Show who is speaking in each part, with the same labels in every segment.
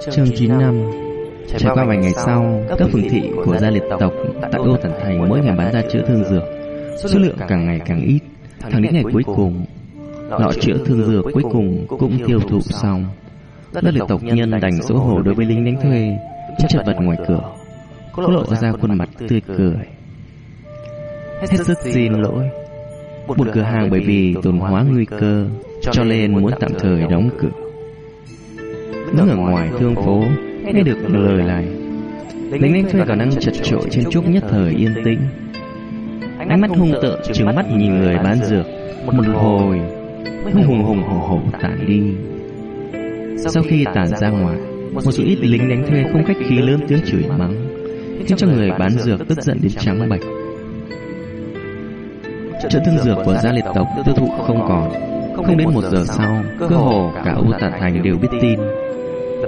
Speaker 1: Chương 9 năm Trải qua vài ngày sau, các phường thị của gia liệt tộc tại Ô Thần Thành mỗi ngày bán ra chữa thương dược. Số lượng càng ngày càng ít, thẳng đến ngày cuối cùng, lọ chữa thương dược cuối cùng cũng tiêu thụ xong. Gia liệt tộc nhân đành xấu hổ đối với lính đánh thuê, chất chật vật ngoài cửa, có lộ ra khuôn mặt tươi cười. Hết sức xin lỗi. Một cửa hàng bởi vì tồn hóa nguy cơ, cho nên muốn tạm thời đóng cửa. Đứng ở ngoài thương phố Nghe được lời này Lính đánh thuê còn đang chật trội trên trúc nhất thời yên tĩnh. Ánh mắt hung tợn trừng mắt nhìn người bán dược. Một hồi Mới hùng hùng hổ hổ tản đi. Sau khi tản ra ngoài Một số ít lính đánh thuê không khách khí lớn tiếng chửi mắng. Khiến cho người bán dược tức giận đến trắng bạch. Chợ thương dược của gia liệt tộc tiêu thụ không còn. Không đến một giờ sau Cơ hồ cả U Tản Thành đều biết tin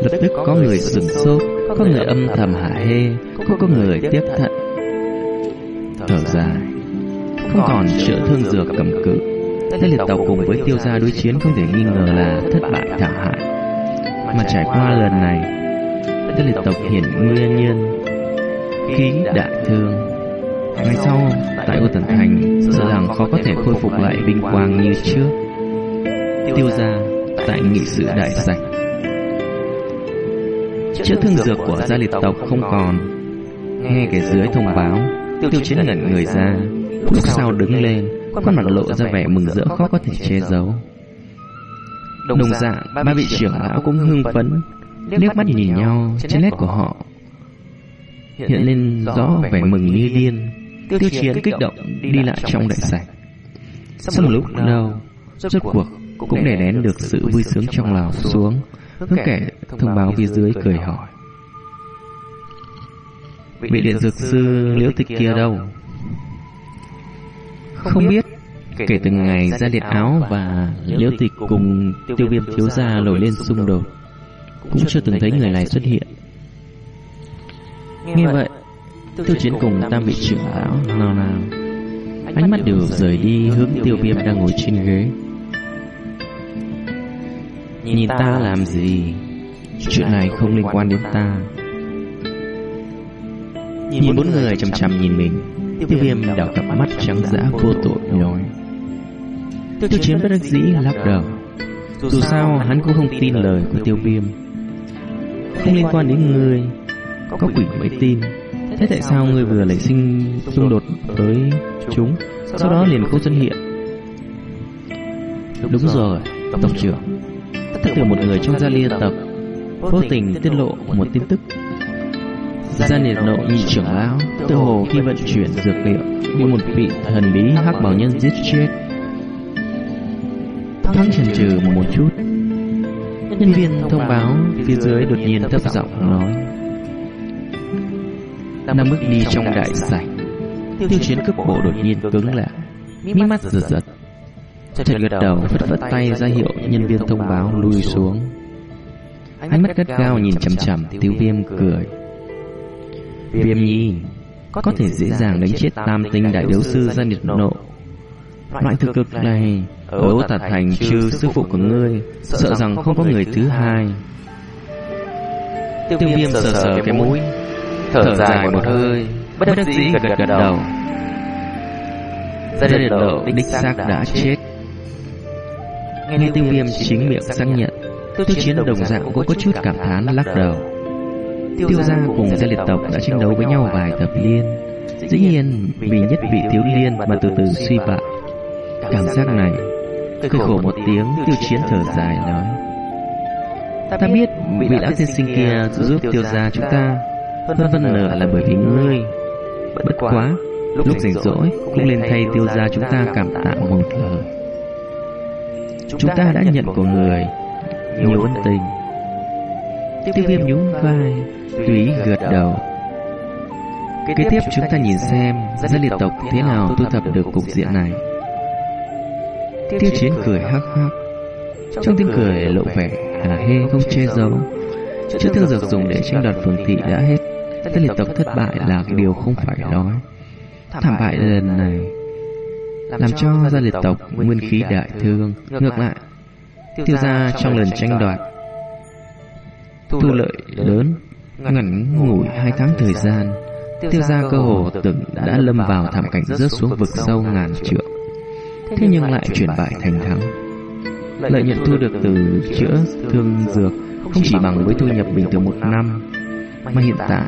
Speaker 1: Lập tức có người sửng sốt, Có người âm thầm hả hê Có có người tiếp thận. Thở dài, Không còn chữa thương dược cầm cự. Thế liệt tộc cùng với tiêu gia đối chiến Không thể nghi ngờ là thất bại thảm hại. Mà trải qua lần này, Thế liệt tộc hiển nguyên nhân Khí đại thương. Ngày sau, Tại Ô Tần Thành, Sợ rằng khó có thể khôi phục lại vinh quang như trước. Tiêu gia Tại nghị sự đại sạch chữa thương dược của gia liệt tộc không còn. nghe kẻ dưới thông báo tiêu chiến ngẩn người ra. lúc sau đứng lên khuôn mặt lộ ra vẻ mừng rỡ khó có thể che giấu. đồng dạng ba vị trưởng lão cũng hưng phấn liếc mắt nhìn nhau trên nét của họ hiện lên rõ vẻ mừng như điên tiêu chiến kích động đi lại trong đại sảnh. sau một lúc lâu rốt cuộc cũng để nén được sự vui sướng trong lòng xuống Hướng kẻ thông báo phía dưới cười hỏi. Vị điện dược sư liễu tịch kia đâu? Không biết. Kể từ ngày ra liệt áo và liễu tịch cùng tiêu viêm thiếu gia nổi lên xung đột Cũng chưa từng thấy người này xuất hiện. Nghe vậy Tiêu chiến cùng tam vị trưởng lão nào nào Ánh mắt đều rời đi hướng tiêu viêm đang ngồi trên ghế Nhìn ta làm gì? Chuyện này không liên quan đến ta. Nhìn bốn người chăm chăm nhìn mình. Tiêu viêm đảo cặp mắt trắng dã vô tội nói Tiêu chiến bất đắc dĩ lắc đầu. Dù sao hắn cũng không tin lời của tiêu viêm. Không liên quan đến ngươi Có quỷ mới tin. Thế tại sao ngươi vừa nảy sinh xung đột với chúng Sau đó liền không xuất hiện? Đúng rồi Tộc trưởng từ một người trong gia liên tộc Vô tình tiết lộ một tin tức. Gia liệt nộ nhị trưởng lão Tự hồ khi vận chuyển dược liệu Bị một vị thần bí hắc bảo nhân giết chết. Thoáng chần chừ một chút Nhân viên thông báo Phía dưới đột nhiên thấp giọng nói. Năm bước đi trong đại sảnh Tiêu chiến cấp bộ đột nhiên cứng lại Mí mắt giật. giật Trần gật đầu phất phất tay ra hiệu nhân viên thông báo lui xuống. Ánh mắt gắt gao nhìn chằm chằm Tiêu viêm cười. Viêm nhi Có thể dễ dàng đánh chết tam tinh đại đấu sư ra nhiệt nộ Loại thực cực này Ở Ô Tạt Thành trừ sư phụ của ngươi Sợ rằng không có người thứ hai. Tiêu viêm sờ sờ cái mũi Thở dài một hơi. Bất đắc dĩ gật gật đầu. Gia liệt lộ đích xác đã chết Nghe tiêu viêm chính miệng xác nhận Tiêu chiến đồng dạng cũng có chút cảm thán lắc đầu. Tiêu gia cùng gia liệt tộc đã chiến đấu với nhau vài thập liên Dĩ nhiên vì nhất vị thiếu liên mà từ từ suy bại. Cảm giác này Cười khổ một tiếng tiêu chiến thở dài nói. Ta biết vị lão tiên sinh kia giúp tiêu gia chúng ta Hơn phân nửa là bởi vì ngươi. Bất quá Lúc rảnh rỗi cũng lên thay tiêu gia chúng ta cảm tạ một lời Chúng ta đã nhận của người Nhiều ân tình. Tiêu viêm nhún vai Tùy gật đầu. Kế tiếp chúng ta nhìn xem Gia liệt tộc thế nào thu thập được cục diện này. Tiêu chiến cười hắc hắc. Trong tiếng cười lộ vẻ Hà hê không che giấu. Chữa thương dược dùng để tranh đoạt phường thị đã hết. Gia liệt tộc thất bại là điều không phải nói. Thảm bại lần này làm cho gia liệt tộc nguyên khí đại thương. Ngược lại tiêu gia trong lần tranh đoạt. thu lợi lớn ngắn ngủi hai tháng thời gian. tiêu gia cơ hồ từng đã lâm vào thảm cảnh rớt xuống vực sâu ngàn trượng. thế nhưng lại chuyển bại thành thắng. lợi nhuận thu được từ chữa thương dược. không chỉ bằng với thu nhập bình thường một năm mà hiện tại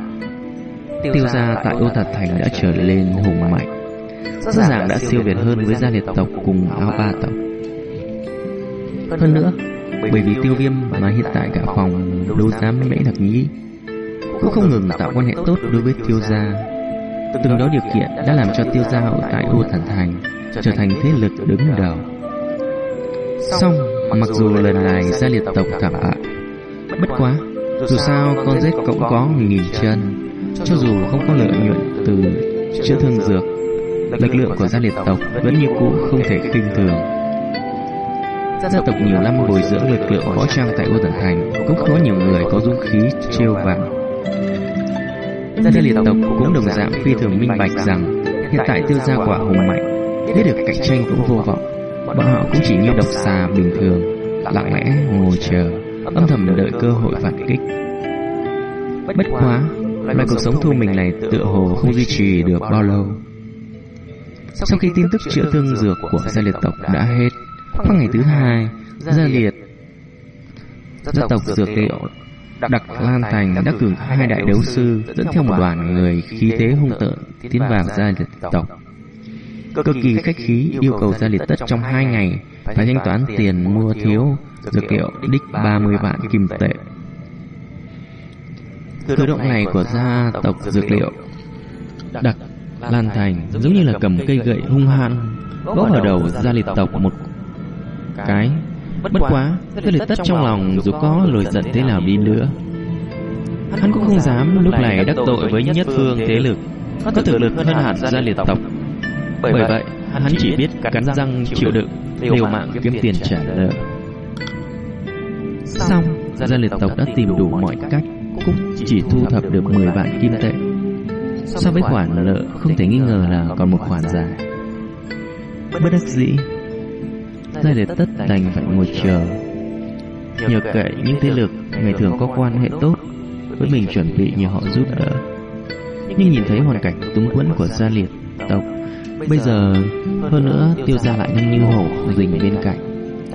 Speaker 1: tiêu gia tại ô thật thành đã trở lên hùng mạnh rõ ràng đã siêu việt hơn với gia liệt tộc cùng áo ba tộc. hơn nữa bởi vì tiêu viêm mà hiện tại cả phòng đấu giá mễ đặc nhĩ cũng không ngừng tạo quan hệ tốt đối với tiêu gia. Từng đó điều kiện đã làm cho tiêu gia ở tại ô thần thành trở thành thế lực đứng đầu. Xong mặc dù lần này gia liệt tộc thảm bại bất quá dù sao con rết cũng có nghìn chân cho dù không có lợi nhuận từ chữa thương dược lực lượng của gia liệt tộc vẫn như cũ không thể kinh thường. Gia tộc nhiều năm bồi dưỡng lực lượng võ trang tại ô thần thành cũng có nhiều người có dũng khí trêu vào gia liệt tộc cũng đồng dạng phi thường minh bạch rằng hiện tại tiêu gia quả hùng mạnh biết được cạnh tranh cũng vô vọng. Bọn họ cũng chỉ như độc xà bình thường lặng lẽ ngồi chờ âm thầm đợi cơ hội phản kích. Bất quá loại cuộc sống thu mình này tựa hồ không duy trì được bao lâu sau khi tin tức chữa thương dược của gia liệt tộc đã hết Khoảng ngày thứ hai, Gia liệt Gia tộc dược liệu Đặc Lan Thành đã cử hai đại đấu sư Dẫn theo một đoàn người khí thế hung tợn Tiến vào gia liệt tộc. Cực kỳ khách khí yêu cầu gia liệt tất trong hai ngày Phải thanh toán tiền mua thiếu Dược liệu đích 30 vạn kim tệ. Cử động này của gia tộc dược liệu Đặc Lan Thành giống như là cầm cây gậy hung hãn gõ vào đầu gia liệt tộc một cái Bất quá Gia liệt tất trong lòng dù có lồi giận thế nào đi nữa. Hắn cũng không dám lúc này đắc tội với nhất phương thế lực Có thực lực hơn hẳn gia liệt tộc Bởi vậy hắn chỉ biết cắn răng chịu đựng liều mạng kiếm tiền trả nợ. Xong Gia liệt tộc đã tìm đủ mọi cách. Cũng chỉ thu thập được 10 vạn kim tệ So với khoản nợ, không thể nghi ngờ là còn một khoản dài. Bất đắc dĩ. Gia để tất đành phải ngồi chờ. Nhờ cậy những thế lực Ngày thường có quan hệ tốt, Với mình chuẩn bị nhờ họ giúp đỡ. Nhưng nhìn thấy hoàn cảnh túng quẫn của gia liệt tộc, Bây giờ hơn nữa tiêu gia lại đang như hổ rình bên cạnh.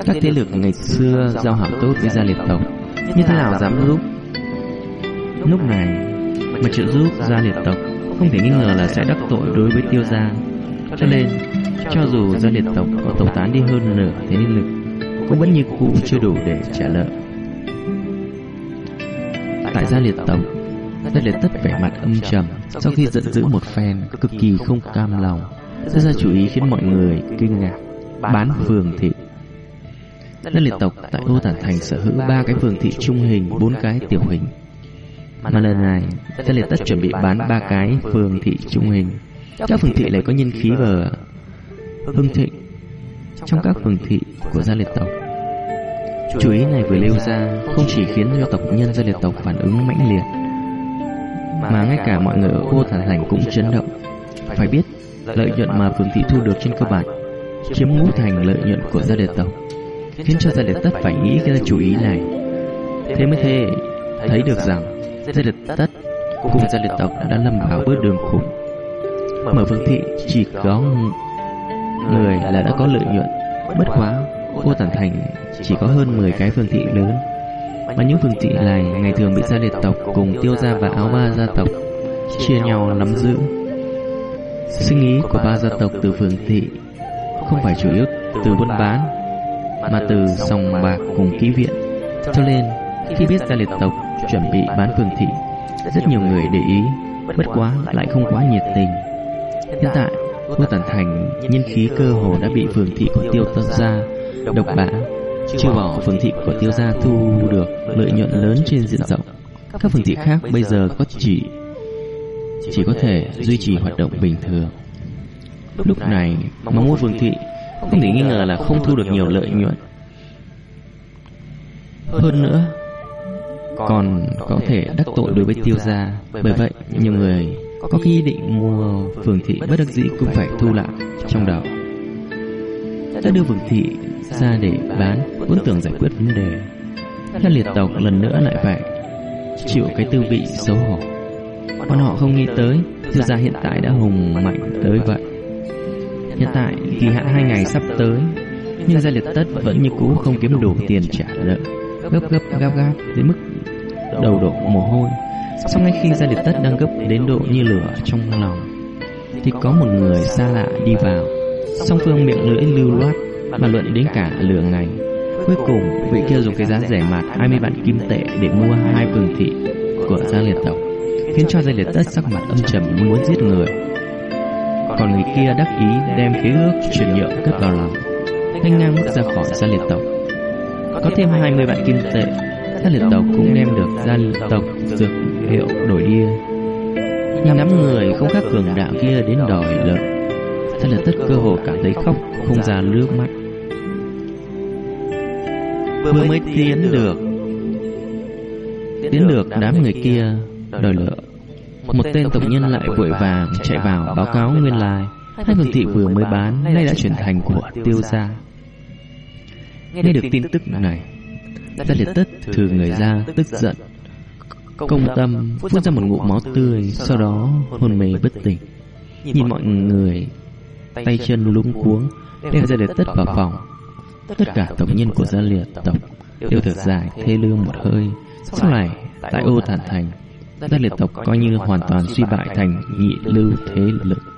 Speaker 1: Các thế lực ngày xưa giao hảo tốt với gia liệt tộc, Như thế nào dám giúp? Lúc này, Mà trợ giúp gia liệt tộc không thể nghi ngờ là sẽ đắc tội đối với tiêu gia. Cho nên cho dù gia liệt tộc có tẩu tán đi hơn nửa thế niên lực Cũng vẫn như cũ chưa đủ để trả nợ Tại gia liệt tộc Gia liệt tất vẻ mặt âm trầm Sau khi giận dữ một phen Cực kỳ không cam lòng. Ra ra chủ ý khiến mọi người kinh ngạc Bán phường thị. Gia liệt tộc tại Ô Tản Thành sở hữu ba cái phường thị trung hình bốn cái tiểu hình mà lần này Gia liệt tất chuẩn bị bán ba cái phường thị trung hình các phường thị lại có nhân khí và hưng thịnh trong các phường thị của gia liệt tộc. chú ý này vừa nêu ra không chỉ khiến cho tộc nhân gia liệt tộc phản ứng mãnh liệt, mà ngay cả mọi người ở ô thả thành cũng chấn động. Phải biết, lợi nhuận mà phường thị thu được trên cơ bản chiếm ngũ thành lợi nhuận của gia liệt tộc, khiến cho gia liệt tất phải nghĩ ra chủ ý này. Thế mới thế thấy được rằng gia liệt tất cùng gia liệt tộc đã lâm vào bước đường khủng. Mở phường thị chỉ có người là đã có lợi nhuận. bất quá cô tản thành chỉ có hơn 10 cái phương thị lớn. mà những phương thị này ngày thường bị gia liệt tộc cùng tiêu gia và áo ba gia tộc chia nhau nắm giữ. sinh ý của ba gia tộc từ phương thị không phải chủ yếu từ buôn bán mà từ sòng bạc cùng ký viện. Cho nên khi biết gia liệt tộc chuẩn bị bán phương thị rất nhiều người để ý bất quá lại không quá nhiệt tình. Hiện tại Ngô Tản Thành nhân khí cơ hồ đã bị phường thị của tiêu tân gia độc bã, Chưa bỏ phường thị của tiêu gia thu được lợi nhuận lớn trên diện rộng. Các phường thị khác bây giờ có chỉ chỉ có thể duy trì hoạt động bình thường. Lúc này mong muốn phường thị không thể nghi ngờ là không thu được nhiều lợi nhuận. Hơn nữa còn có thể đắc tội đối với tiêu gia. Bởi vậy nhiều người có khi định mua phường thị bất đắc dĩ cũng phải thu lại trong đầu đã đưa phường thị ra để bán vốn tưởng giải quyết vấn đề. các liệt tộc lần nữa lại phải chịu cái tư vị xấu hổ. Bọn họ không nghĩ tới Thiếu gia hiện tại đã hùng mạnh tới vậy. Hiện tại kỳ hạn hai ngày sắp tới Nhưng gia liệt tất vẫn như cũ không kiếm đủ tiền trả nợ. Gấp gấp gáp gáp đến mức đầu đổ mồ hôi Sau ngay khi gia liệt tất đang gấp đến độ như lửa trong lòng Thì có một người xa lạ đi vào Song phương miệng lưỡi lưu loát Bàn luận đến cả lửa ngày Cuối cùng vị kia dùng cái giá rẻ mạt 20 vạn kim tệ để mua hai phường thị của gia liệt tộc khiến cho gia liệt tất sắc mặt âm trầm muốn giết người. Còn người kia đắc ý đem khế ước chuyển nhượng cất vào lòng, Thanh ngang bước ra khỏi gia liệt tộc. Có thêm 20 vạn kim tệ, các liệt tộc cũng đem được gia liệt tộc dược hiệu đổi đi. Nhìn đám người không khác cường đạo kia đến đòi lợi, gia là tất cơ hồ cảm thấy khóc không ra nước mắt. Vừa mới tiến được Tiến được đám người kia đòi lợ Một tên tộc nhân lại vội vàng chạy vào báo cáo nguyên lai Hai phương thị vừa mới bán nay đã chuyển thành của tiêu gia Nghe được tin tức này Gia liệt tất thử người ra tức giận. Công tâm, phun ra một ngụm máu tươi, Sau đó hôn mê bất tỉnh. Nhìn mọi người, Tay chân lúng cuống Đem ra liệt tất vào phòng. Tất cả tộc nhân của gia liệt tộc Đều thở dài, thê lương một hơi. Sau này tại ô thản thành, Gia liệt tộc coi như hoàn toàn suy bại thành nhị lưu thế lực.